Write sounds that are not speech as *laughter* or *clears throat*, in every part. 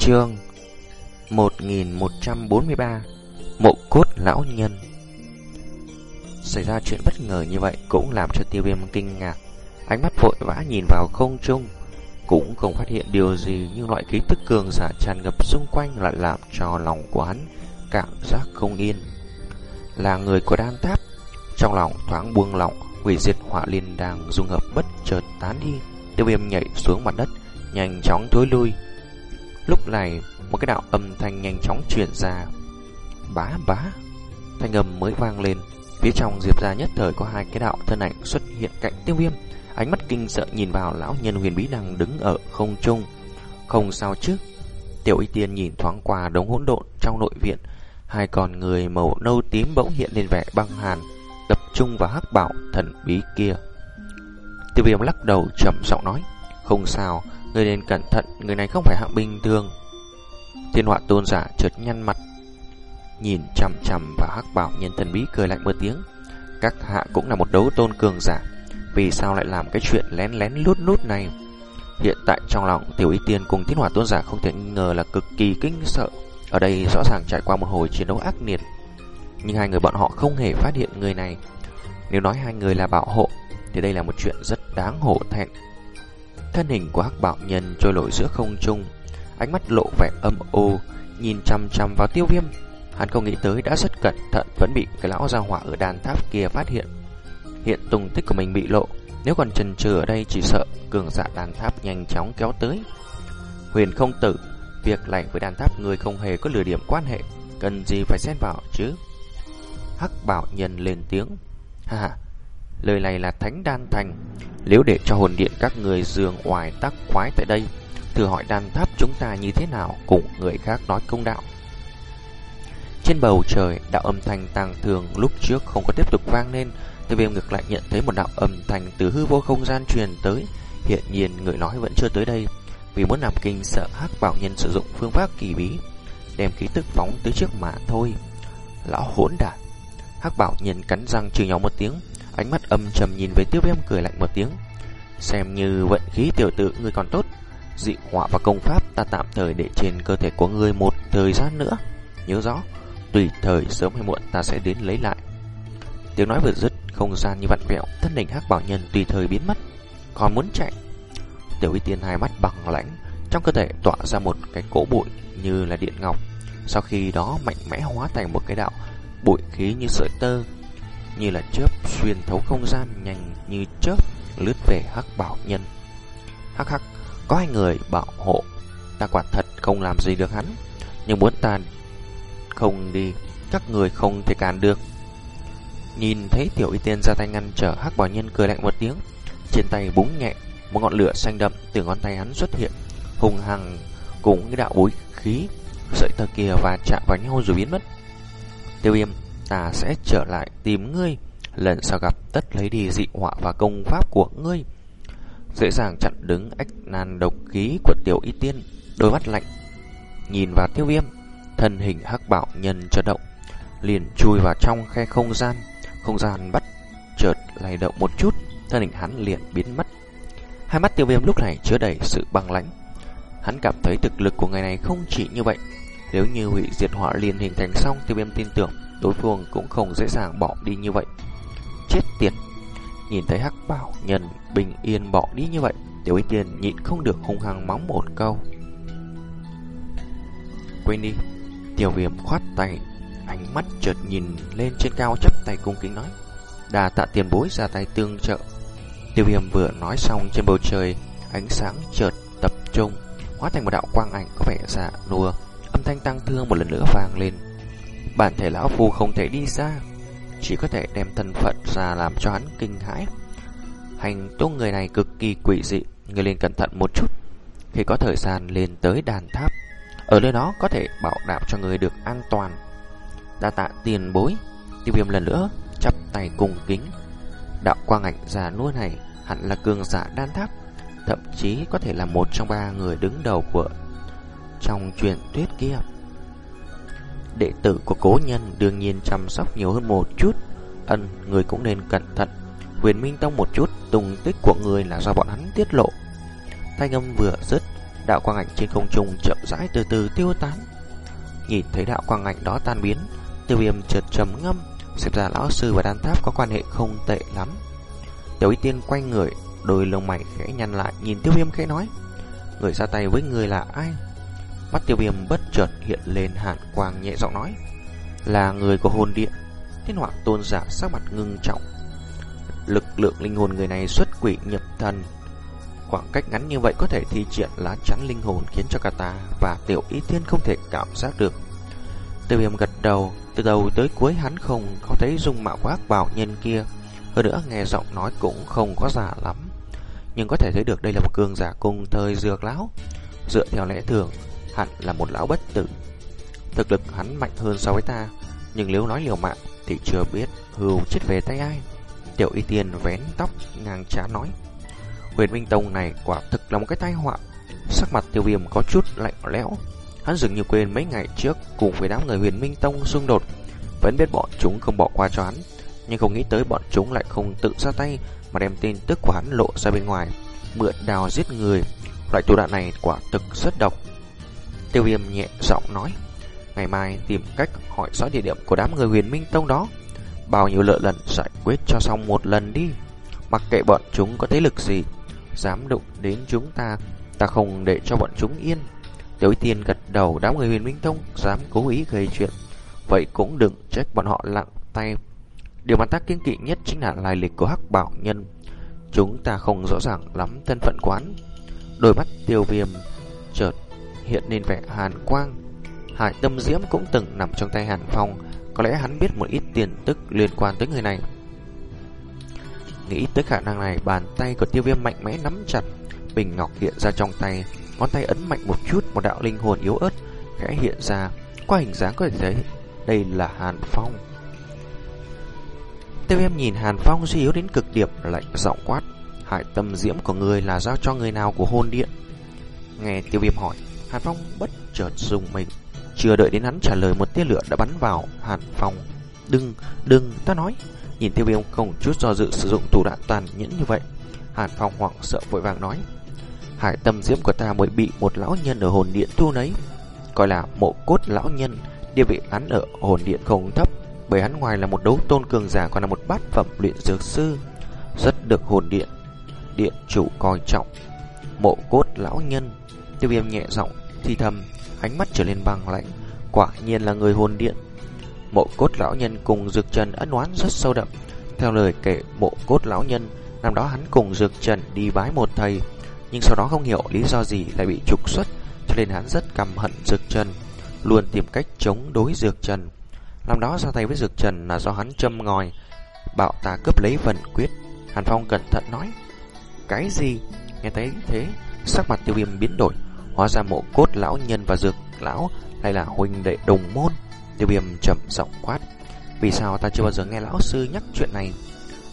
Chương 1143 Mộ cốt lão nhân. Xảy ra chuyện bất ngờ như vậy cũng làm cho tiêu viêm kinh ngạc. Ánh mắt vội vã nhìn vào không trung, Cũng không phát hiện điều gì, Nhưng loại khí tức cường giả tràn ngập xung quanh Lại làm cho lòng của hắn Cảm giác không yên. Là người của đan tháp, Trong lòng thoáng buông lỏng Quỷ diệt hỏa liên đang dung hợp bất chợt tán đi. Tiêu viêm nhảy xuống mặt đất, Nhanh chóng thối lui. Lúc này, một cái đạo âm thanh nhanh chóng truyền ra. Bá bá. Thanh âm mới vang lên. Phía trong diệp ra nhất thời có hai cái đạo thân ảnh xuất hiện cạnh tiêu viêm. Ánh mắt kinh sợ nhìn vào lão nhân huyền bí đang đứng ở không trung. Không sao chứ? Tiểu y tiên nhìn thoáng qua đống hỗn độn trong nội viện. Hai con người màu nâu tím bỗng hiện lên vẻ băng hàn, Tập trung vào hắc bảo thần bí kia. Tiêu viêm lắc đầu chậm giọng nói, Không sao. Người nên cẩn thận, Người này không phải hạng bình thường. Thiên họa tôn giả chợt nhăn mặt, Nhìn chằm chằm vào hắc bảo nhân thần bí cười lạnh một tiếng. Các hạ cũng là một đấu tôn cường giả, Vì sao lại làm cái chuyện lén lén lút lút này? Hiện tại trong lòng tiểu y tiên cùng thiên hỏa tôn giả không thể ngờ là cực kỳ kinh sợ. Ở đây rõ ràng trải qua một hồi chiến đấu ác liệt, Nhưng hai người bọn họ không hề phát hiện người này. Nếu nói hai người là bảo hộ, Thì đây là một chuyện rất đáng hổ thẹn. Thân hình của hắc bảo nhân trôi nổi giữa không trung. Ánh mắt lộ vẻ âm ô Nhìn chăm chăm vào tiêu viêm. Hắn không nghĩ tới đã rất cẩn thận Vẫn bị cái lão gia hỏa ở đàn tháp kia phát hiện. Hiện tung tích của mình bị lộ, Nếu còn chần chừ ở đây chỉ sợ Cường giả đàn tháp nhanh chóng kéo tới. Huyền không tử, Việc này với đàn tháp người không hề có lừa điểm quan hệ, Cần gì phải xen vào chứ? Hắc bảo nhân lên tiếng. Ha Lời này là thánh đan thành. Nếu để cho hồn điện các người dường ngoài tác quái tại đây, Thử hỏi đan tháp chúng ta như thế nào Cùng người khác nói công đạo. Trên bầu trời, Đạo âm thanh tàng thường lúc trước không có tiếp tục vang lên Tiêu viêm ngược lại nhận thấy một đạo âm thanh Từ hư vô không gian truyền tới. Hiện nhiên người nói vẫn chưa tới đây, Vì muốn làm kinh sợ hắc bảo nhân sử dụng phương pháp kỳ bí, Đem khí tức phóng tới trước mà thôi. Lão hỗn đản, Hắc bảo nhân cắn răng trừ nhau một tiếng Ánh mắt âm trầm nhìn về tiêu viêm cười lạnh một tiếng. Xem như vận khí tiểu tử người còn tốt. Dị họa và công pháp ta tạm thời để trên cơ thể của người một thời gian nữa. Nhớ rõ, Tùy thời sớm hay muộn ta sẽ đến lấy lại. Tiếng nói vừa dứt, Không gian như vặn vẹo, Thân hình hắc bảo nhân tùy thời biến mất, Còn muốn chạy. Tiểu y tiên hai mắt bằng lãnh, Trong cơ thể tỏa ra một cái cỗ bụi Như là điện ngọc. Sau khi đó mạnh mẽ hóa thành một cái đạo, Bụi khí như sợi tơ như là chớp xuyên thấu không gian Nhanh như chớp lướt về hắc bảo nhân. Hắc hắc, Có hai người bảo hộ. Ta quả thật không làm gì được hắn, Nhưng muốn ta không đi, Các người không thể cản được. Nhìn thấy tiểu y tiên ra tay ngăn trở, hắc bảo nhân cười lạnh một tiếng. Trên tay búng nhẹ Một ngọn lửa xanh đậm từ ngón tay hắn xuất hiện, Hùng hằng cùng cái đạo bối khí Sợi tơ kia và chạm vào nhau rồi biến mất. Tiêu viêm Ta sẽ trở lại tìm ngươi, Lần sau gặp tất lấy đi dị họa và công pháp của ngươi. Dễ dàng chặn đứng ách nan độc khí của tiểu y tiên, Đôi mắt lạnh. Nhìn vào tiêu viêm, Thân hình hắc bảo nhân chợt động, Liền chui vào trong khe không gian. Không gian bắt chợt lay động một chút, Thân hình hắn liền biến mất. Hai mắt tiêu viêm lúc này chứa đầy sự băng lãnh. Hắn cảm thấy thực lực của người này không chỉ như vậy. Nếu như hủy diệt hỏa liền hình thành xong, Tiêu viêm tin tưởng đối phương cũng không dễ dàng bỏ đi như vậy. Chết tiệt. Nhìn thấy hắc bảo nhân bình yên bỏ đi như vậy, Tiểu y tiên nhịn không được hung hăng móng một câu. Quên đi. Tiểu viêm khoát tay, Ánh mắt chợt nhìn lên trên cao chấp tay cung kính nói Đà tạ tiền bối ra tay tương trợ. Tiêu viêm vừa nói xong trên bầu trời, Ánh sáng chợt tập trung, Hóa thành một đạo quang ảnh có vẻ dạ nua. Âm thanh tăng thương một lần nữa vang lên. Bản thể lão phu không thể đi xa, Chỉ có thể đem thân phận ra làm cho hắn kinh hãi. Hành tung người này cực kỳ quỷ dị Người lên cẩn thận một chút. Khi có thời gian lên tới đàn tháp Ở nơi đó có thể bảo đảm cho người được an toàn. Đa tạ tiền bối Tiêu viêm lần nữa chắp tay cùng kính. Đạo quang ảnh già nua này Hẳn là cường giả đan tháp Thậm chí có thể là một trong ba người đứng đầu của Trong truyền thuyết kia. Đệ tử của cố nhân đương nhiên chăm sóc nhiều hơn một chút Ân, người cũng nên cẩn thận Huyền Minh Tông một chút Tung tích của người là do bọn hắn tiết lộ Thanh âm vừa dứt đạo quang ảnh trên không trung chậm rãi từ từ tiêu tán. Nhìn thấy đạo quang ảnh đó tan biến, tiêu viêm chợt trầm ngâm, xem ra lão sư và đan tháp có quan hệ không tệ lắm. Tiểu y tiên quay người, đôi lông mày khẽ nhăn lại nhìn tiêu viêm khẽ nói. Người ra tay với người là ai? Mắt tiêu viêm bất chợt hiện lên hàn quang nhẹ giọng nói. Là người của hồn điện. Thiên họa tôn giả sắc mặt ngưng trọng. Lực lượng linh hồn người này xuất quỷ nhập thần. Khoảng cách ngắn như vậy có thể thi triển lá chắn linh hồn khiến cho cả ta và tiểu y thiên không thể cảm giác được. Tiêu viêm gật đầu, từ đầu tới cuối hắn không có thấy dung mạo quát bảo nhân kia. Hơn nữa nghe giọng nói cũng không có giả lắm Nhưng có thể thấy được đây là một cường giả cùng thời dược lão Dựa theo lẽ thường Hẳn là một lão bất tử Thực lực hắn mạnh hơn so với ta Nhưng nếu nói liều mạng Thì chưa biết hưu chết về tay ai Tiểu y tiên vén tóc ngang trá nói Huyền Minh Tông này quả thực là một cái tai họa Sắc mặt tiêu viêm có chút lạnh lẽo Hắn dường như quên mấy ngày trước Cùng với đám người huyền Minh Tông xung đột Vẫn biết bọn chúng không bỏ qua cho hắn nhưng không nghĩ tới bọn chúng lại không tự ra tay mà đem tin tức của hắn lộ ra bên ngoài, mượn đào giết người. Loại thủ đoạn này quả thực rất độc. Tiêu viêm nhẹ giọng nói, ngày mai tìm cách hỏi rõ địa điểm của đám người huyền minh tông đó. Bao nhiêu lợi lần giải quyết cho xong một lần đi. Mặc kệ bọn chúng có thế lực gì, dám đụng đến chúng ta, ta không để cho bọn chúng yên. Tiểu tiên gật đầu đám người huyền minh tông dám cố ý gây chuyện. Vậy cũng đừng trách bọn họ lặng tay Điều mà ta kiên kỵ nhất chính là lai lịch của hắc bảo nhân. Chúng ta không rõ ràng lắm thân phận quán. Đôi mắt tiêu viêm chợt hiện lên vẻ hàn quang. Hải tâm diễm cũng từng nằm trong tay hàn phong. Có lẽ hắn biết một ít tiền tức liên quan tới người này. Nghĩ tới khả năng này, bàn tay của tiêu viêm mạnh mẽ nắm chặt. Bình ngọc hiện ra trong tay, ngón tay ấn mạnh một chút, một đạo linh hồn yếu ớt khẽ hiện ra. Qua hình dáng có thể thấy đây là Hàn Phong. Tiêu viêm nhìn Hàn Phong suy yếu đến cực điểm lạnh giọng quát. Hải tâm diễm của người là giao cho người nào của hôn điện? Nghe tiêu viêm hỏi, Hàn Phong bất chợt dùng mình. Chưa đợi đến hắn trả lời một tia lửa đã bắn vào Hàn Phong. Đừng, đừng, ta nói. Nhìn tiêu viêm không chút do dự sử dụng thủ đoạn tàn nhẫn như vậy. Hàn Phong hoảng sợ vội vàng nói. Hải tâm diễm của ta mới bị một lão nhân ở hồn điện thu nấy. Gọi là mộ cốt lão nhân, địa vị hắn ở hồn điện không thấp bởi hắn ngoài là một đấu tôn cường giả còn là một bát phẩm luyện dược sư, rất được hồn điện điện chủ coi trọng. Mộ cốt lão nhân, tiêu viêm nhẹ giọng thi thầm, ánh mắt trở lên băng lạnh, quả nhiên là người hồn điện. Mộ cốt lão nhân cùng Dược Trần ân oán rất sâu đậm. Theo lời kể mộ cốt lão nhân, năm đó hắn cùng Dược Trần đi bái một thầy, nhưng sau đó không hiểu lý do gì lại bị trục xuất, cho nên hắn rất căm hận Dược Trần, luôn tìm cách chống đối Dược Trần. Năm đó ra tay với Dược Trần là do hắn châm ngòi bạo ta cướp lấy phần quyết Hàn Phong cẩn thận nói Cái gì? Nghe thấy thế Sắc mặt tiêu viêm biến đổi Hóa ra mộ cốt lão nhân và dược lão Lại là huynh đệ đồng môn. Tiêu viêm chậm giọng quát, Vì sao ta chưa bao giờ nghe lão sư nhắc chuyện này?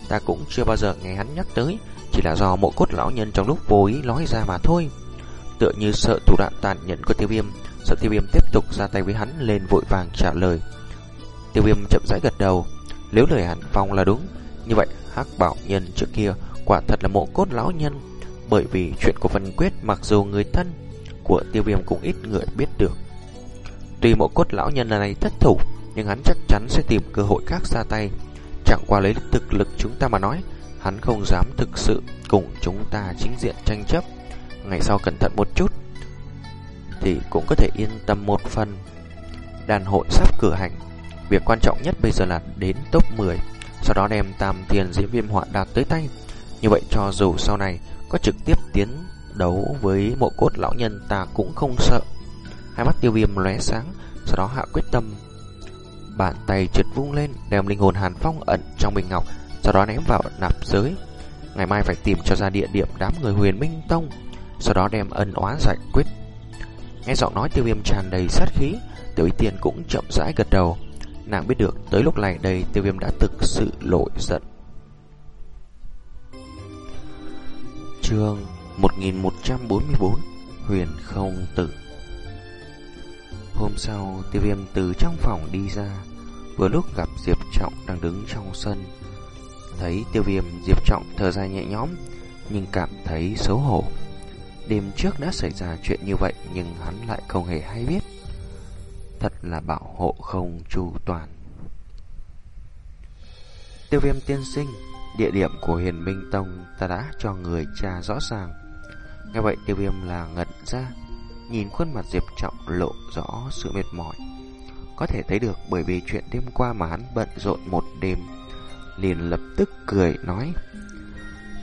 Ta cũng chưa bao giờ nghe hắn nhắc tới, Chỉ là do mộ cốt lão nhân trong lúc vô ý nói ra mà thôi. Tựa như sợ thủ đoạn tàn nhẫn của tiêu viêm, Sợ tiêu viêm tiếp tục ra tay với hắn Lên vội vàng trả lời. Tiêu viêm chậm rãi gật đầu, Nếu lời hắn Phong là đúng, Như vậy hắc bảo nhân trước kia Quả thật là mộ cốt lão nhân, Bởi vì chuyện của phần quyết Mặc dù người thân của tiêu viêm cũng ít người biết được. Tuy mộ cốt lão nhân này thất thủ, Nhưng hắn chắc chắn sẽ tìm cơ hội khác ra tay. Chẳng qua lấy thực lực chúng ta mà nói, Hắn không dám thực sự cùng chúng ta chính diện tranh chấp. Ngày sau cẩn thận một chút, Thì cũng có thể yên tâm một phần. Đàn hội sắp cử hành, Việc quan trọng nhất bây giờ là đến top 10 Sau đó đem tam tiền diễn viêm họa đạt tới tay. Như vậy cho dù sau này Có trực tiếp tiến đấu với mộ cốt lão nhân ta cũng không sợ. Hai mắt tiêu viêm lóe sáng, Sau đó hạ quyết tâm. Bàn tay trượt vung lên, Đem linh hồn hàn phong ẩn trong bình ngọc, Sau đó ném vào nạp giới. Ngày mai phải tìm cho ra địa điểm đám người huyền minh tông, Sau đó đem ân oán giải quyết. Nghe giọng nói tiêu viêm tràn đầy sát khí, Tiểu ý tiên cũng chậm rãi gật đầu. Nàng biết được tới lúc này đây tiêu viêm đã thực sự lội giận. Chương 1144 Huyền không tử Hôm sau tiêu viêm từ trong phòng đi ra Vừa lúc gặp Diệp Trọng đang đứng trong sân Thấy tiêu viêm Diệp Trọng thở dài nhẹ nhõm Nhưng cảm thấy xấu hổ Đêm trước đã xảy ra chuyện như vậy nhưng hắn lại không hề hay biết. Thật là bảo hộ không chu toàn. Tiêu viêm tiên sinh, địa điểm của huyền Minh Tông ta đã cho người tra rõ ràng. Nghe vậy tiêu viêm là ngẩn ra, nhìn khuôn mặt Diệp Trọng lộ rõ sự mệt mỏi. Có thể thấy được bởi vì chuyện đêm qua mà hắn bận rộn một đêm, liền lập tức cười nói.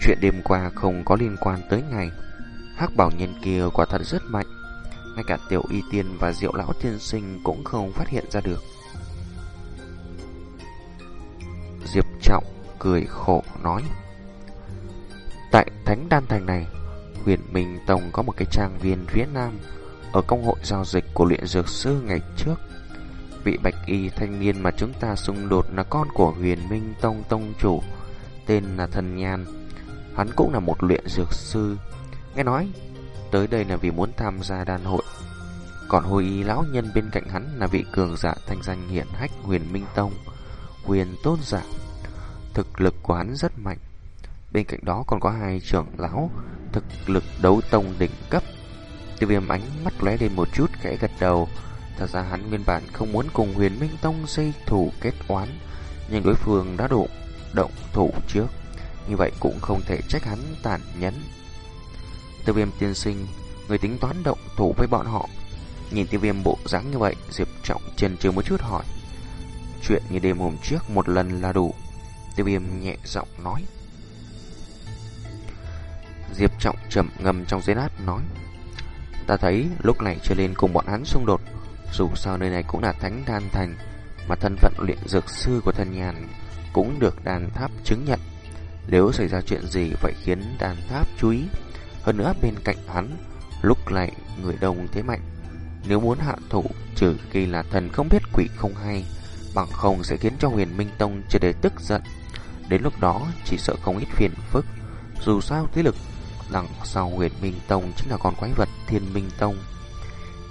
Chuyện đêm qua không có liên quan tới ngày. hắc bảo nhân kia quả thật rất mạnh. Ngay cả tiểu y tiên và diệu lão tiên sinh cũng không phát hiện ra được. Diệp Trọng cười khổ nói. Tại Thánh Đan Thành này, huyền Minh Tông có một cái trang viên phía nam ở công hội giao dịch của luyện dược sư ngày trước. Vị bạch y thanh niên mà chúng ta xung đột là con của huyền Minh Tông Tông chủ, tên là Thần Nhan. Hắn cũng là một luyện dược sư. Nghe nói, tới đây là vì muốn tham gia đan hội. Còn hồi y lão nhân bên cạnh hắn là vị cường giả thanh danh hiển hách huyền Minh Tông, huyền tôn giả. Thực lực của hắn rất mạnh. Bên cạnh đó còn có hai trưởng lão thực lực đấu tông đỉnh cấp. Tiêu viêm ánh mắt lóe lên một chút khẽ gật đầu. Thật ra hắn nguyên bản không muốn cùng huyền Minh Tông dây thủ kết oán, nhưng đối phương đã đủ động thủ trước. Như vậy cũng không thể trách hắn tàn nhẫn. Tiêu viêm tiên sinh, người tính toán động thủ với bọn họ. Nhìn tiêu viêm bộ dáng như vậy, Diệp Trọng chân chừ một chút hỏi. Chuyện như đêm hôm trước một lần là đủ. Tiêu viêm nhẹ giọng nói. Diệp Trọng trầm ngầm trong giấy lát nói. Ta thấy lúc này chưa lên cùng bọn hắn xung đột. Dù sao nơi này cũng là thánh đan thành, mà thân phận luyện dược sư của thân nhàn cũng được đàn tháp chứng nhận. Nếu xảy ra chuyện gì vậy khiến đàn tháp chú ý. Hơn nữa bên cạnh hắn, lúc này người đông thế mạnh. Nếu muốn hạ thủ, trừ khi là thần không biết quỷ không hay, bằng không sẽ khiến cho huyền Minh Tông trở để tức giận. Đến lúc đó chỉ sợ không ít phiền phức. Dù sao thế lực đằng sau huyền Minh Tông chính là con quái vật Thiên Minh Tông.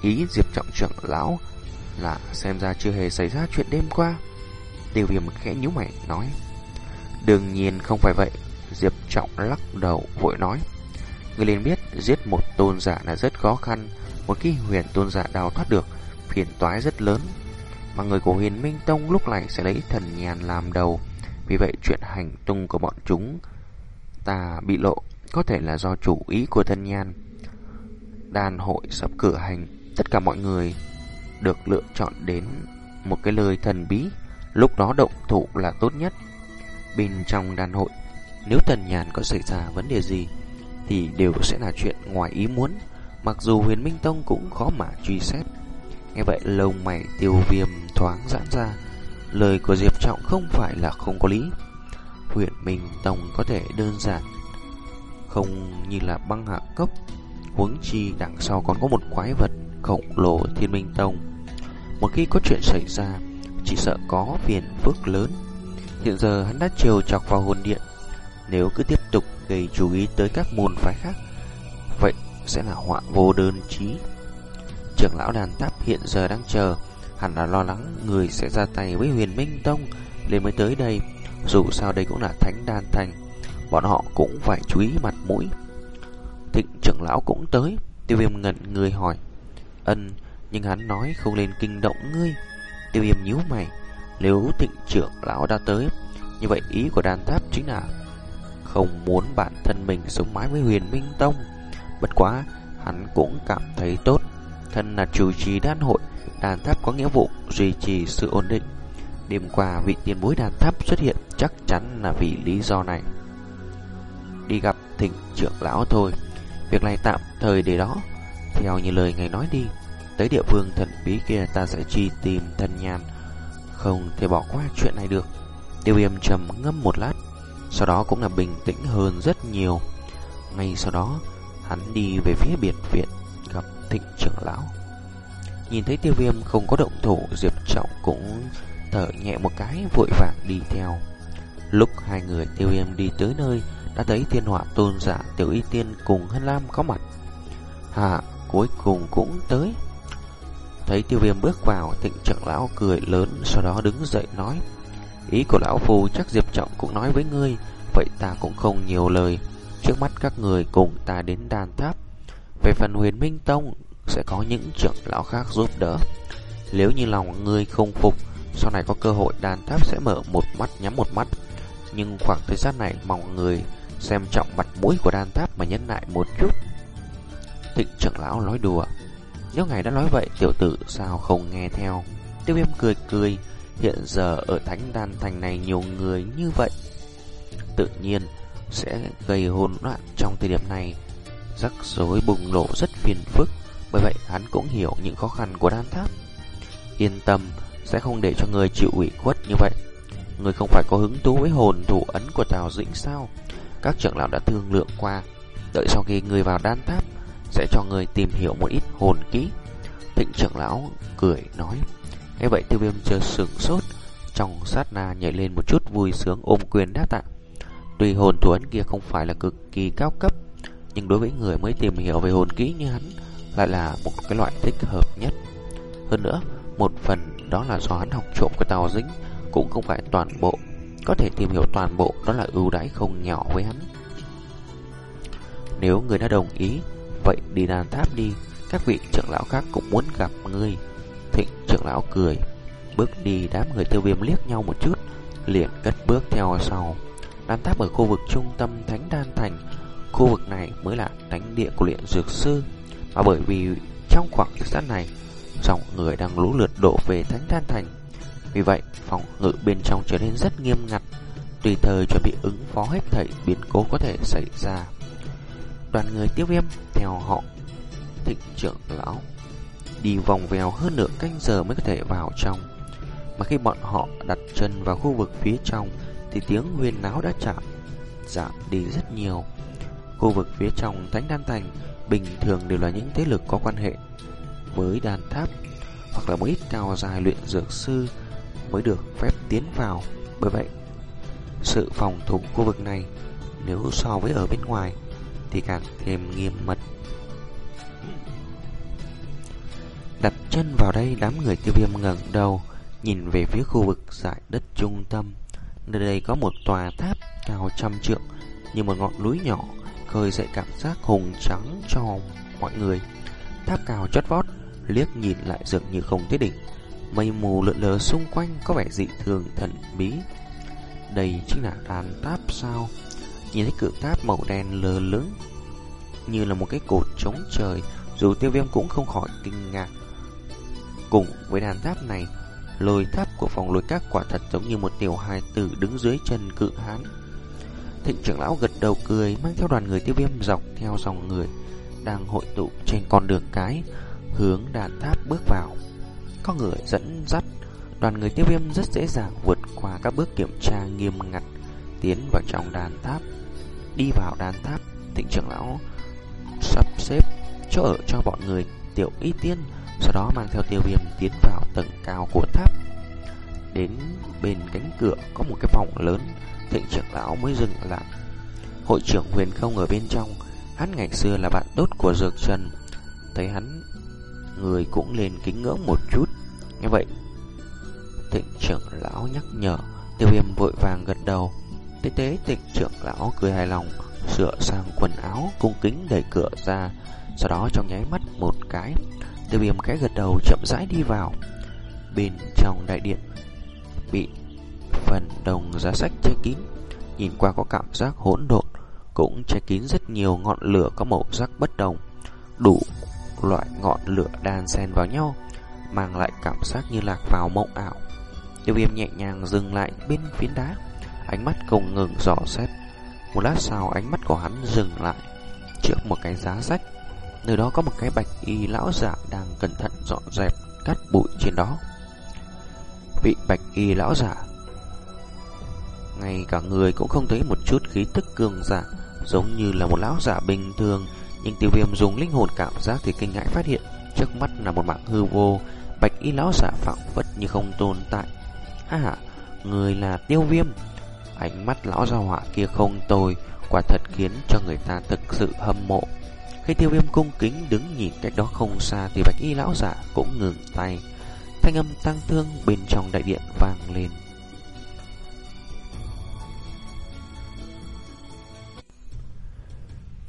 Ý Diệp Trọng trưởng lão là xem ra chưa hề xảy ra chuyện đêm qua. Tiêu viêm khẽ nhíu mày nói. Đương nhiên không phải vậy. Diệp Trọng lắc đầu vội nói. Người liền biết giết một tôn giả là rất khó khăn. Một khi huyền tôn giả đào thoát được, phiền toái rất lớn. Mà người của huyền Minh Tông lúc này sẽ lấy thần nhàn làm đầu. Vì vậy chuyện hành tung của bọn chúng ta bị lộ có thể là do chủ ý của thân nhan. Đàn hội sắp cử hành, tất cả mọi người được lựa chọn đến một cái lời thần bí, lúc đó động thủ là tốt nhất. Bên trong đàn hội, nếu thần nhàn có xảy ra vấn đề gì, thì đều sẽ là chuyện ngoài ý muốn, mặc dù huyền Minh Tông cũng khó mà truy xét. Nghe vậy lông mày tiêu viêm thoáng giãn ra, lời của Diệp Trọng không phải là không có lý. Huyền Minh Tông có thể đơn giản không như là băng hạ cấp. Huống chi đằng sau còn có một quái vật khổng lồ thiên minh tông. Một khi có chuyện xảy ra, chỉ sợ có phiền phức lớn. Hiện giờ hắn đã chiều chọc vào hồn điện. Nếu cứ tiếp tục gây chú ý tới các môn phái khác, vậy sẽ là họa vô đơn chí. Trưởng lão đàn tháp hiện giờ đang chờ, hẳn là lo lắng người sẽ ra tay với huyền minh tông, nên mới tới đây. Dù sao đây cũng là thánh đan thành bọn họ cũng phải chú ý mặt mũi. Thịnh trưởng lão cũng tới, tiêu viêm ngẩn người hỏi. Ân, nhưng hắn nói không lên kinh động ngươi. Tiêu viêm nhíu mày, nếu thịnh trưởng lão đã tới, như vậy ý của đàn tháp chính là không muốn bản thân mình sống mãi với huyền minh tông. Bất quá, hắn cũng cảm thấy tốt. Thân là chủ trì đan hội, đàn tháp có nghĩa vụ duy trì sự ổn định. Đêm qua vị tiền bối đàn tháp xuất hiện chắc chắn là vì lý do này đi gặp thịnh trưởng lão thôi. Việc này tạm thời để đó. Theo như lời ngài nói đi, tới địa phương thần bí kia ta sẽ chi tìm thần nhàn. Không thể bỏ qua chuyện này được. Tiêu viêm trầm ngâm một lát, sau đó cũng là bình tĩnh hơn rất nhiều. Ngay sau đó, hắn đi về phía biệt viện gặp thịnh trưởng lão. Nhìn thấy tiêu viêm không có động thủ, Diệp Trọng cũng thở nhẹ một cái vội vàng đi theo. Lúc hai người tiêu viêm đi tới nơi, đã thấy thiên họa tôn giả tiểu y tiên cùng Hân Lam có mặt. Hà cuối cùng cũng tới. Thấy tiêu viêm bước vào, thịnh trưởng lão cười lớn, sau đó đứng dậy nói. Ý của lão phù chắc Diệp Trọng cũng nói với ngươi, vậy ta cũng không nhiều lời. Trước mắt các người cùng ta đến đàn tháp. Về phần huyền minh tông Sẽ có những trưởng lão khác giúp đỡ Nếu như lòng ngươi không phục Sau này có cơ hội đàn tháp sẽ mở một mắt nhắm một mắt Nhưng khoảng thời gian này Mong người xem trọng mặt mũi của đan tháp Mà nhấn lại một chút. Thịnh trưởng lão nói đùa, Nếu ngài đã nói vậy, tiểu tử sao không nghe theo? Tiêu viêm cười cười, Hiện giờ ở thánh đan thành này nhiều người như vậy, Tự nhiên sẽ gây hỗn loạn trong thời điểm này. Rắc rối bùng nổ rất phiền phức, Bởi vậy hắn cũng hiểu những khó khăn của đan tháp. Yên tâm, Sẽ không để cho người chịu ủy khuất như vậy. Người không phải có hứng thú với hồn thủ ấn của Tào Dĩnh sao? Các trưởng lão đã thương lượng qua. Đợi sau khi người vào đan tháp, Sẽ cho người tìm hiểu một ít hồn kỹ. Thịnh trưởng lão cười nói, Nghe vậy tiêu viêm chờ sửng sốt, Trong sát na nhảy lên một chút vui sướng ôm quyền đáp tạ. Tuy hồn thủ ấn kia không phải là cực kỳ cao cấp, Nhưng đối với người mới tìm hiểu về hồn kỹ như hắn, Lại là một cái loại thích hợp nhất. Hơn nữa, Một phần đó là do hắn học trộm của Tào Dính, Cũng không phải toàn bộ có thể tìm hiểu toàn bộ Đó là ưu đãi không nhỏ với hắn. Nếu người đã đồng ý, Vậy đi đàn tháp đi, Các vị trưởng lão khác cũng muốn gặp ngươi. Thịnh trưởng lão cười, Bước đi đám người tiêu viêm liếc nhau một chút, Liền cất bước theo sau. Đan tháp ở khu vực trung tâm Thánh Đan Thành, Khu vực này mới là thánh địa của luyện dược sư. Mà bởi vì trong khoảng thời gian này, Dòng người đang lũ lượt đổ về Thánh Đan Thành vì vậy, phòng ngự bên trong trở nên rất nghiêm ngặt, Tùy thời chuẩn bị ứng phó hết thảy biến cố có thể xảy ra Đoàn người tiêu viêm, theo họ, Thịnh trưởng lão, Đi vòng vèo hơn nửa canh giờ mới có thể vào trong Mà khi bọn họ đặt chân vào khu vực phía trong, thì tiếng huyên náo đã chạm, giảm đi rất nhiều. Khu vực phía trong Thánh Đan Thành bình thường đều là những thế lực có quan hệ với đàn tháp hoặc là một ít cao dài luyện dược sư mới được phép tiến vào. Bởi vậy, sự phòng thủ khu vực này nếu so với ở bên ngoài thì càng thêm nghiêm mật. Đặt chân vào đây, đám người tiêu viêm ngẩng đầu, nhìn về phía khu vực dải đất trung tâm. Nơi đây có một tòa tháp cao trăm trượng như một ngọn núi nhỏ, khơi dậy cảm giác hùng trắng cho mọi người. Tháp cao chót vót, liếc nhìn lại dường như không thấy đỉnh. Mây mù lượn lờ xung quanh có vẻ dị thường thần bí. Đây chính là đàn tháp sao? Nhìn thấy cự tháp màu đen lờ lững như là một cái cột chống trời, dù tiêu viêm cũng không khỏi kinh ngạc. Cùng với đàn tháp này, Lôi tháp của phòng lôi các quả thật giống như một tiểu hài tử đứng dưới chân cự hán. Thịnh trưởng lão gật đầu cười mang theo đoàn người tiêu viêm dọc theo dòng người đang hội tụ trên con đường cái hướng đàn tháp bước vào. Có người dẫn dắt đoàn người tiêu viêm rất dễ dàng vượt qua các bước kiểm tra nghiêm ngặt tiến vào trong đàn tháp. Đi vào đàn tháp, thịnh trưởng lão sắp xếp chỗ ở cho bọn người tiểu y tiên sau đó mang theo tiêu viêm tiến vào tầng cao của tháp Đến bên cánh cửa có một cái phòng lớn Thịnh trưởng lão mới dừng lại Hội trưởng huyền không ở bên trong Hắn ngày xưa là bạn tốt của Dược Trần Thấy hắn Người cũng lên kính ngưỡng một chút. Như vậy Tịnh trưởng lão nhắc nhở. Tiêu viêm vội vàng gật đầu. Tế tế tịnh trưởng lão cười hài lòng, Sửa sang quần áo, Cung kính đẩy cửa ra. Sau đó trong nháy mắt một cái, Tiêu viêm cái gật đầu, chậm rãi đi vào. Bên trong đại điện Bị phần đồng giá sách che kín, Nhìn qua có cảm giác hỗn độn, Cũng che kín rất nhiều ngọn lửa có màu sắc bất đồng. Đủ loại ngọn lửa đan xen vào nhau Mang lại cảm giác như lạc vào mộng ảo. Tiêu viêm nhẹ nhàng dừng lại bên phiến đá Ánh mắt không ngừng dò xét. Một lát sau ánh mắt của hắn dừng lại Trước một cái giá sách. Nơi đó có một cái bạch y lão giả đang cẩn thận dọn dẹp cắt bụi trên đó. Vị bạch y lão giả ngay cả người cũng không thấy một chút khí tức cường giả, giống như là một lão giả bình thường, nhưng tiêu viêm dùng linh hồn cảm giác thì kinh ngạc phát hiện trước mắt là một mạng hư vô, bạch y lão giả phẳng phất như không tồn tại. Ha ha, người là tiêu viêm. Ánh mắt lão gia hỏa kia không tồi, quả thật khiến cho người ta thực sự hâm mộ. Khi tiêu viêm cung kính đứng nhìn cách đó không xa thì bạch y lão giả cũng ngừng tay. Thanh âm tăng thương bên trong đại điện vang lên.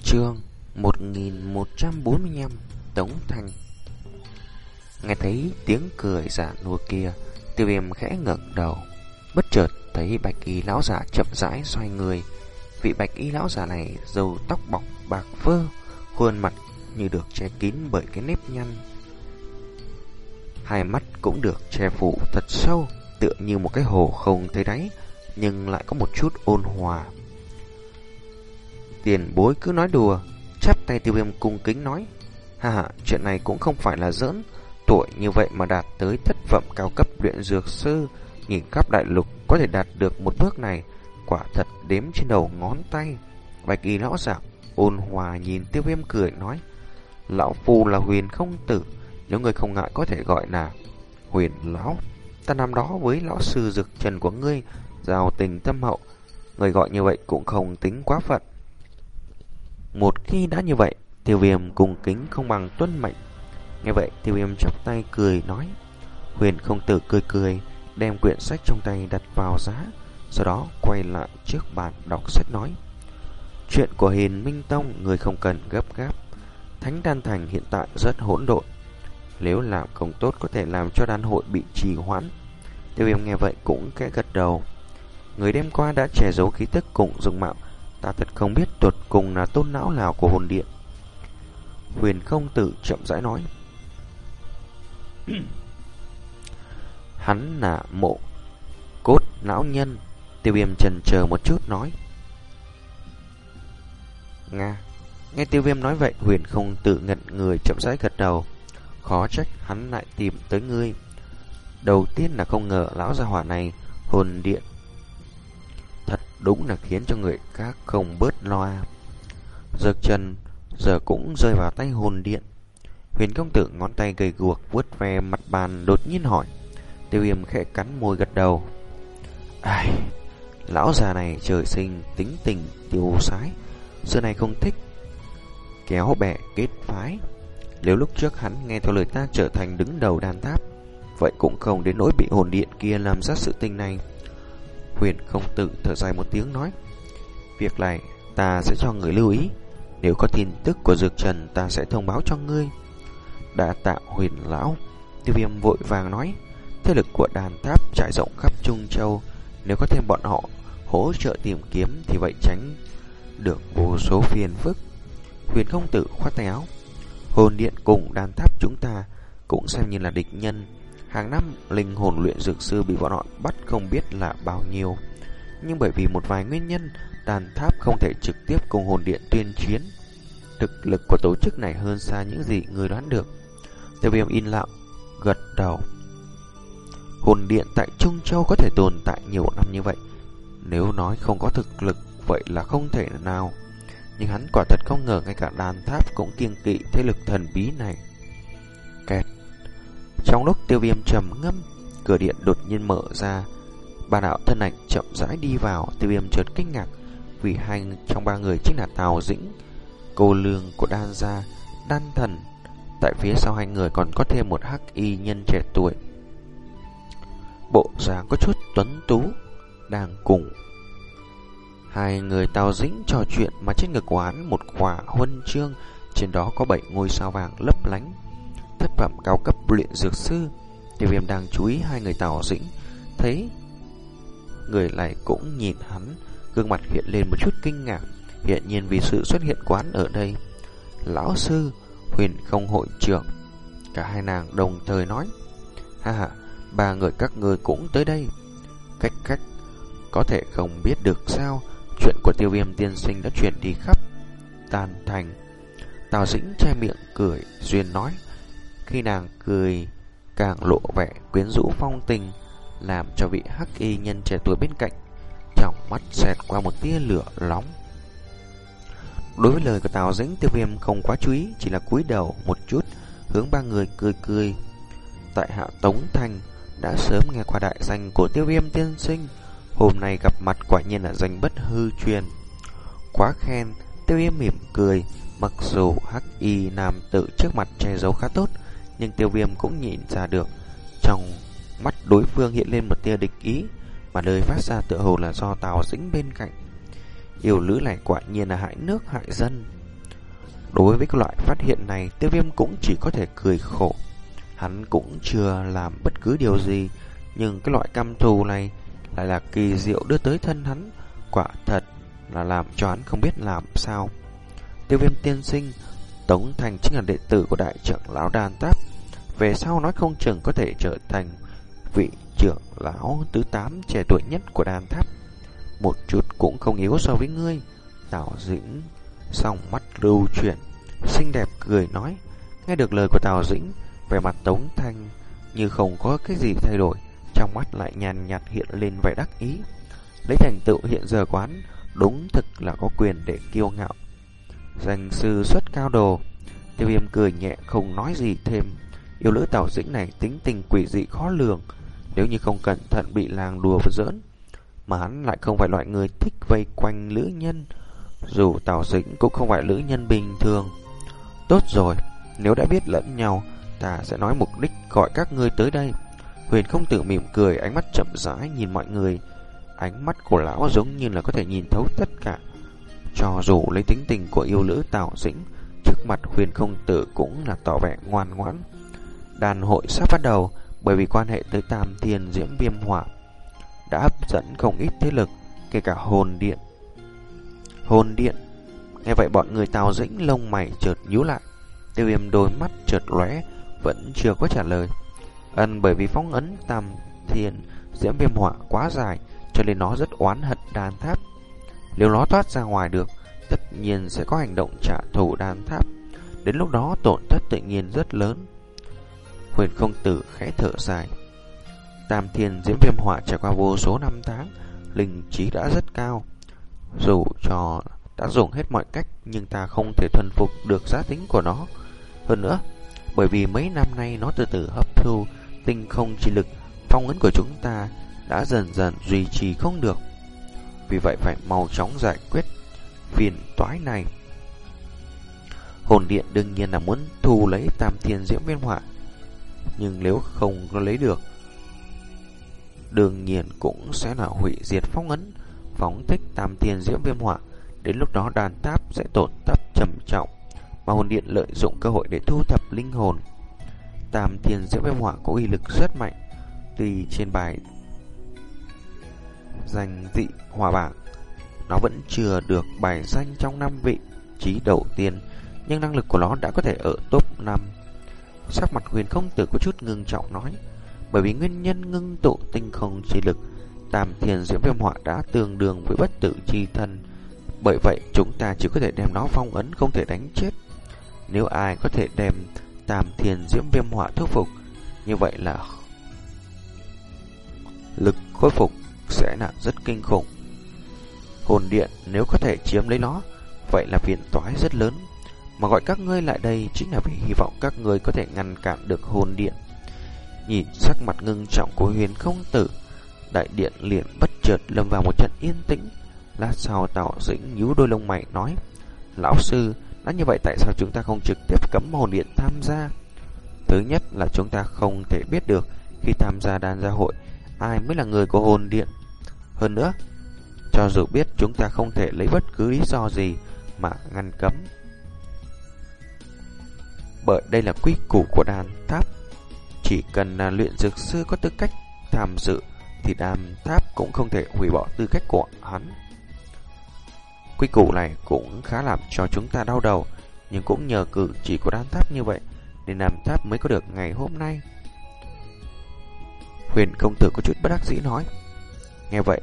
Chương 1145 Tống Thanh. Nghe thấy tiếng cười giả nua kia, Tiêu viêm khẽ ngẩng đầu, Bất chợt thấy bạch y lão giả chậm rãi xoay người. Vị bạch y lão giả này Dầu tóc bọc bạc phơ, Khuôn mặt như được che kín bởi cái nếp nhăn. Hai mắt cũng được che phủ thật sâu, Tựa như một cái hồ không thấy đáy, Nhưng lại có một chút ôn hòa. Tiền bối cứ nói đùa Chắp tay tiêu viêm cung kính nói Ha ha, chuyện này cũng không phải là giỡn. Tuổi như vậy mà đạt tới thất phẩm cao cấp luyện dược sư Nhìn khắp đại lục có thể đạt được một bước này Quả thật đếm trên đầu ngón tay. Bạch y lão giả ôn hòa nhìn tiêu viêm cười nói Lão phu là huyền không tử Nếu người không ngại có thể gọi là Huyền lão. Ta năm đó với lão sư dược trần của ngươi Giao tình tâm hậu Người gọi như vậy cũng không tính quá phận. Một khi đã như vậy, Tiêu viêm cùng kính không bằng tuân mệnh. Nghe vậy, tiêu viêm chắp tay cười nói. Huyền không tử cười cười, Đem quyển sách trong tay đặt vào giá, Sau đó quay lại trước bàn đọc sách nói. Chuyện của hiền Minh Tông, Người không cần gấp gáp. Thánh Đan Thành hiện tại rất hỗn độn. Nếu làm không tốt Có thể làm cho đan hội bị trì hoãn. Tiêu viêm nghe vậy cũng kẽ gật đầu. Người đêm qua đã che giấu khí tức cùng dùng mạo Ta thật không biết tuột cùng là tôn não nào của hồn điện. Huyền không tử chậm rãi nói, *clears throat* Hắn là mộ Cốt não nhân. Tiêu viêm trần chờ một chút nói, Nga, Nghe tiêu viêm nói vậy, Huyền không tự ngận người chậm rãi gật đầu. Khó trách hắn lại tìm tới ngươi. Đầu tiên là không ngờ lão gia hỏa này Hồn điện đúng là khiến cho người khác không bớt loa. Dược trần, Giờ cũng rơi vào tay hồn điện. Huyền công tử ngón tay gầy guộc vuốt ve mặt bàn đột nhiên hỏi. Tiêu viêm khẽ cắn môi gật đầu. Ai, Lão già này trời sinh tính tình tiêu sái, Xưa này không thích Kéo bè kết phái. Nếu lúc trước hắn nghe theo lời ta trở thành đứng đầu đàn tháp, Vậy cũng không đến nỗi bị hồn điện kia làm ra sự tình này. Huyền không tự thở dài một tiếng nói, Việc này ta sẽ cho người lưu ý. Nếu có tin tức của Dược Trần, ta sẽ thông báo cho ngươi. Đã tạo huyền lão. Tiêu viêm vội vàng nói, Thế lực của đàn tháp trải rộng khắp Trung Châu, Nếu có thêm bọn họ hỗ trợ tìm kiếm Thì vậy tránh được vô số phiền phức. Huyền không tử khoát tay áo, Hồn điện cùng đàn tháp chúng ta Cũng xem như là địch nhân Hàng năm, linh hồn luyện dược sư bị bọn họ bắt không biết là bao nhiêu. Nhưng bởi vì một vài nguyên nhân, Tàn tháp không thể trực tiếp cùng hồn điện tuyên chiến. Thực lực của tổ chức này hơn xa những gì người đoán được. Tiêu viêm in lặng, Gật đầu. Hồn điện tại Trung Châu có thể tồn tại nhiều năm như vậy. Nếu nói không có thực lực, Vậy là không thể nào. Nhưng hắn quả thật không ngờ ngay cả đàn tháp Cũng kiêng kỵ thế lực thần bí này. Kẹt. Trong lúc tiêu viêm trầm ngâm Cửa điện đột nhiên mở ra. Ba đạo thân ảnh chậm rãi đi vào Tiêu viêm chợt kinh ngạc Vì hai trong ba người chính là Tào Dĩnh Cô lương của đan gia Đan thần. Tại phía sau hai người còn có thêm một hắc y nhân trẻ tuổi. Bộ dáng có chút tuấn tú Đang cùng Hai người tào dĩnh trò chuyện mà trên ngực quán một quả huân chương, trên đó có bảy ngôi sao vàng lấp lánh. Thất phẩm cao cấp luyện dược sư. Tiêu viêm đang chú ý hai người tào dĩnh, thấy người này cũng nhìn hắn, gương mặt hiện lên một chút kinh ngạc, hiện nhiên vì sự xuất hiện quán ở đây. Lão sư, huyền không hội trưởng, cả hai nàng đồng thời nói, ha ha, ba người các ngươi cũng tới đây. Cách cách, có thể không biết được sao, Chuyện của tiêu viêm tiên sinh đã chuyển đi khắp Tàn thành Tào dĩnh che miệng cười Duyên nói khi nàng cười, càng lộ vẻ quyến rũ phong tình, Làm cho vị hắc y nhân trẻ tuổi bên cạnh Trong mắt xẹt qua một tia lửa nóng. Đối với lời của Tào Dĩnh, tiêu viêm không quá chú ý, Chỉ là cúi đầu một chút, Hướng ba người cười cười. Tại hạ Tống Thành Đã sớm nghe qua đại danh của tiêu viêm tiên sinh, Hôm nay gặp mặt quả nhiên là danh bất hư truyền. Quá khen, Tiêu viêm mỉm cười, Mặc dù hắc y nam tự trước mặt che giấu khá tốt nhưng tiêu viêm cũng nhìn ra được Trong mắt đối phương hiện lên một tia địch ý Mà lời phát ra tựa hồ là do tàu Dĩnh bên cạnh Yêu lữ này quả nhiên là hại nước hại dân Đối với cái loại phát hiện này, tiêu viêm cũng chỉ có thể cười khổ. Hắn cũng chưa làm bất cứ điều gì, nhưng cái loại cam thù này lại là kỳ diệu đưa tới thân hắn, quả thật là làm cho hắn không biết làm sao. Tiêu viêm tiên sinh, Tống Thành chính là đệ tử của đại trưởng lão Đan táp. Về sau nói không chừng có thể trở thành vị trưởng lão thứ tám trẻ tuổi nhất của Đan tháp. Một chút cũng không yếu so với ngươi. Tào Dĩnh song mắt lưu chuyển, xinh đẹp cười nói. Nghe được lời của Tào Dĩnh, vẻ mặt Tống Thanh như không có cái gì thay đổi, trong mắt lại nhàn nhạt hiện lên vẻ đắc ý. Lấy thành tựu hiện giờ quán, đúng thực là có quyền để kiêu ngạo. Danh sư xuất cao đồ, tiêu viêm cười nhẹ không nói gì thêm. Yêu lữ tảo Dĩnh này tính tình quỷ dị khó lường, nếu như không cẩn thận bị làng đùa và giỡn. Mà hắn lại không phải loại người thích vây quanh lữ nhân, dù tảo Dĩnh cũng không phải lữ nhân bình thường. Tốt rồi, nếu đã biết lẫn nhau, ta sẽ nói mục đích gọi các ngươi tới đây. Huyền không tử mỉm cười, ánh mắt chậm rãi nhìn mọi người. Ánh mắt của lão giống như là có thể nhìn thấu tất cả. Cho dù lấy tính tình của yêu lữ Tào Dĩnh, trước mặt huyền không tử cũng là tỏ vẻ ngoan ngoãn. Đàn hội sắp bắt đầu bởi vì quan hệ tới tam thiên diễm viêm hỏa đã hấp dẫn không ít thế lực, kể cả hồn điện. Hồn điện Nghe vậy bọn người Tào Dĩnh lông mày chợt nhíu lại Tiêu viêm đôi mắt chợt lóe Vẫn chưa có trả lời Ân bởi vì phóng ấn tam thiên Diễm viêm hỏa quá dài Cho nên nó rất oán hận đàn tháp nếu nó thoát ra ngoài được Tất nhiên sẽ có hành động trả thù đàn tháp Đến lúc đó tổn thất tự nhiên rất lớn Huyền không tử khẽ thở dài Tam thiên diễm viêm họa trải qua vô số năm tháng Linh trí đã rất cao Dù cho đã dùng hết mọi cách nhưng ta không thể thuần phục được giá tính của nó. Hơn nữa, bởi vì mấy năm nay nó từ từ hấp thu tinh không chi lực, phong ấn của chúng ta đã dần dần duy trì không được. Vì vậy phải mau chóng giải quyết phiền toái này. Hồn điện đương nhiên là muốn thu lấy tam thiên diễm viên họa, nhưng nếu không có lấy được, đương nhiên cũng sẽ là hủy diệt phong ấn, phóng thích tam thiên diễm viêm họa Đến lúc đó đàn táp sẽ tổn thất trầm trọng, mà hồn điện lợi dụng cơ hội để thu thập linh hồn. Tam thiên diễm viêm họa có uy lực rất mạnh, tuy trên bài danh dị hòa bảng, nó vẫn chưa được bài danh trong năm vị trí đầu tiên, nhưng năng lực của nó đã có thể ở top 5. Sắc mặt huyền không tử có chút ngưng trọng nói, bởi vì nguyên nhân ngưng tụ tinh không chi lực, tam thiền diễm viêm họa đã tương đương với bất tử chi thân, bởi vậy chúng ta chỉ có thể đem nó phong ấn không thể đánh chết. Nếu ai có thể đem tam thiền diễm viêm họa thuyết phục, như vậy là lực khôi phục sẽ là rất kinh khủng. Hồn điện nếu có thể chiếm lấy nó, vậy là phiền toái rất lớn. Mà gọi các ngươi lại đây chính là vì hy vọng các ngươi có thể ngăn cản được hồn điện. Nhìn sắc mặt ngưng trọng của huyền không tử, đại điện liền bất chợt lâm vào một trận yên tĩnh. Lát sau Tạo Dĩnh nhíu đôi lông mày nói Lão sư, đã như vậy tại sao chúng ta không trực tiếp cấm hồn điện tham gia? Thứ nhất là chúng ta không thể biết được khi tham gia đàn gia hội ai mới là người của hồn điện. Hơn nữa, cho dù biết chúng ta không thể lấy bất cứ lý do gì mà ngăn cấm. Bởi đây là quy củ của đàn tháp. Chỉ cần là luyện dược sư có tư cách tham dự thì đàn tháp cũng không thể hủy bỏ tư cách của hắn. Quy củ này cũng khá làm cho chúng ta đau đầu, nhưng cũng nhờ cử chỉ của đan tháp như vậy, nên đan tháp mới có được ngày hôm nay. Huyền công tử có chút bất đắc dĩ nói. Nghe vậy,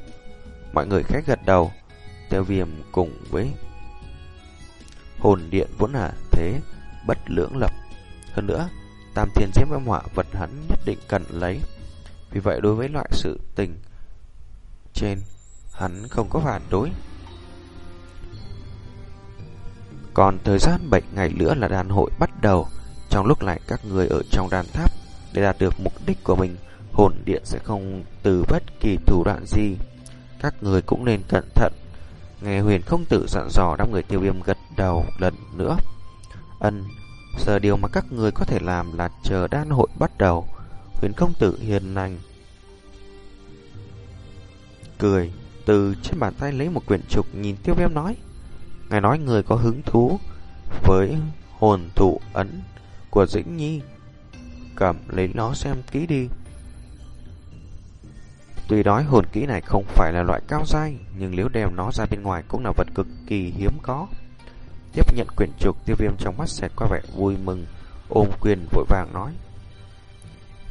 mọi người khẽ gật đầu, tiêu viêm cùng với hồn điện vốn là thế bất lưỡng lập. Hơn nữa, tam thiên diễm âm họa vật hắn nhất định cần lấy. Vì vậy đối với loại sự tình trên, hắn không có phản đối. Còn thời gian 7 ngày nữa là đàn hội bắt đầu. Trong lúc này các người ở trong đàn tháp để đạt được mục đích của mình, hồn điện sẽ không từ bất kỳ thủ đoạn gì. Các người cũng nên cẩn thận. Nghe huyền không tự dặn dò đám người tiêu viêm gật đầu lần nữa. Ân, giờ điều mà các người có thể làm là chờ đan hội bắt đầu. Huyền không tử hiền lành. Cười, từ trên bàn tay lấy một quyển trục nhìn tiêu viêm nói. Ngài nói người có hứng thú với hồn thụ ấn của Dĩnh Nhi. Cầm lấy nó xem kỹ đi. Tuy nói hồn kỹ này không phải là loại cao dai, nhưng nếu đem nó ra bên ngoài cũng là vật cực kỳ hiếm có. Tiếp nhận quyển trục tiêu viêm trong mắt xẹt qua vẻ vui mừng, ôm quyền vội vàng nói.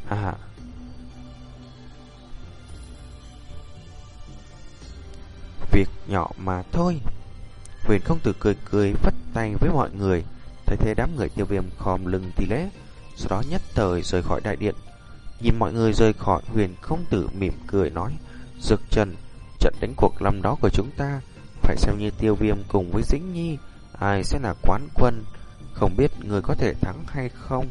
À, việc nhỏ mà thôi. Huyền không tử cười cười vất tay với mọi người, thấy thế đám người tiêu viêm khom lưng thì lễ, sau đó nhất thời rời khỏi đại điện. Nhìn mọi người rời khỏi, huyền không tử mỉm cười nói, Dược trần, trận đánh cuộc năm đó của chúng ta, phải xem như tiêu viêm cùng với dĩnh nhi, ai sẽ là quán quân, không biết người có thể thắng hay không.